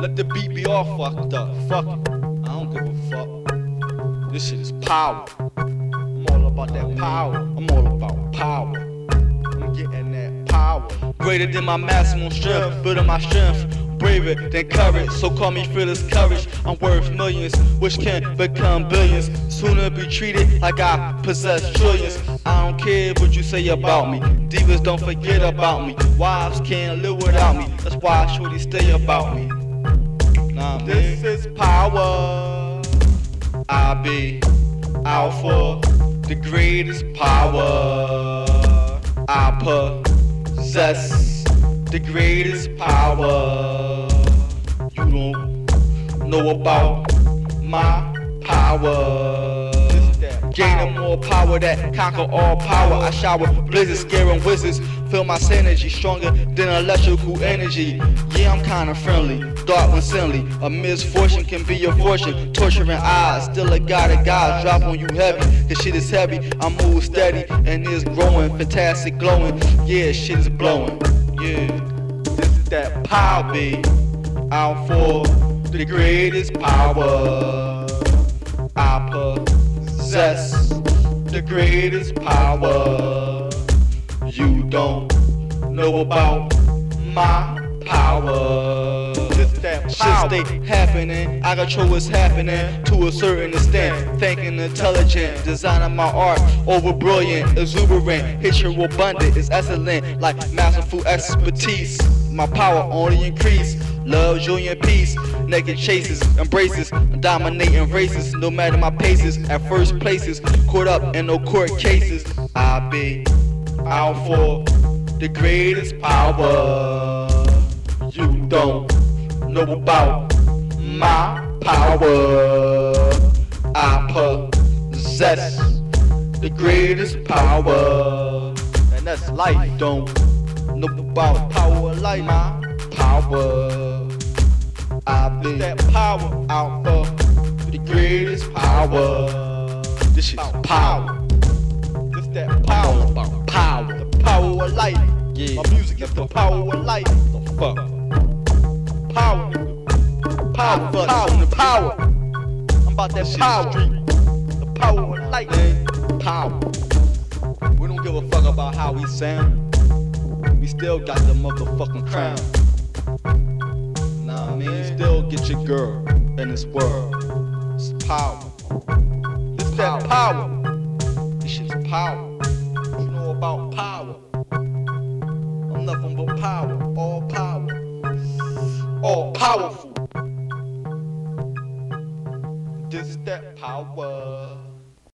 Let the beat be all fucked up. Fuck it. I don't give a fuck. This shit is power. I'm all about that power. I'm all about power. I'm getting that power. Greater than my maximum strength, building my strength. Braver than courage, so call me fearless courage. I'm worth millions, which can become billions. Sooner be treated like I possess trillions. I don't care what you say about me. Divas don't forget about me. Wives can't live without me. That's why I shorty stay about me. This is power. I be alpha, the greatest power. I possess the greatest power. You don't know about my power. Gaining more power that conquer all power. I shower blizzards, scaring wizards. Feel my synergy stronger than electrical energy. Yeah, I'm kinda friendly, dark when silly. A misfortune can be your fortune. Torturing eyes, still a god of gods. Drop on you heavy, cause shit is heavy. I move steady and it's growing, fantastic glowing. Yeah, shit is blowing. Yeah, this is that power be out for the greatest power. I possess the greatest power. You don't know about my power. Just that power. Shit stay happening. I control what's happening to a certain extent. Thinking intelligent, designing my art over brilliant, exuberant. Picture abundant, it's excellent, like masterful expertise. My power only increase. Love, joy, and peace. Naked chases, embraces, dominating races. No matter my paces, at first places, caught up in no court cases. I be out for the greatest power. You don't know about my power. I possess the greatest power, and that's life. Don't know about power like my power. I've been that power out for the greatest power. This shit's power. Power. Yeah. My music is the power of light. The fuck. Power. Power, power, power, the power. I'm about that power. The power of light. Man. Power. We don't give a fuck about how we sound. We still got the motherfucking crown. Nah, I mean, still get your girl in this world. It's power. It's that power. This shit's power. You know about power. Nothing but power. All power. All powerful. This is that power.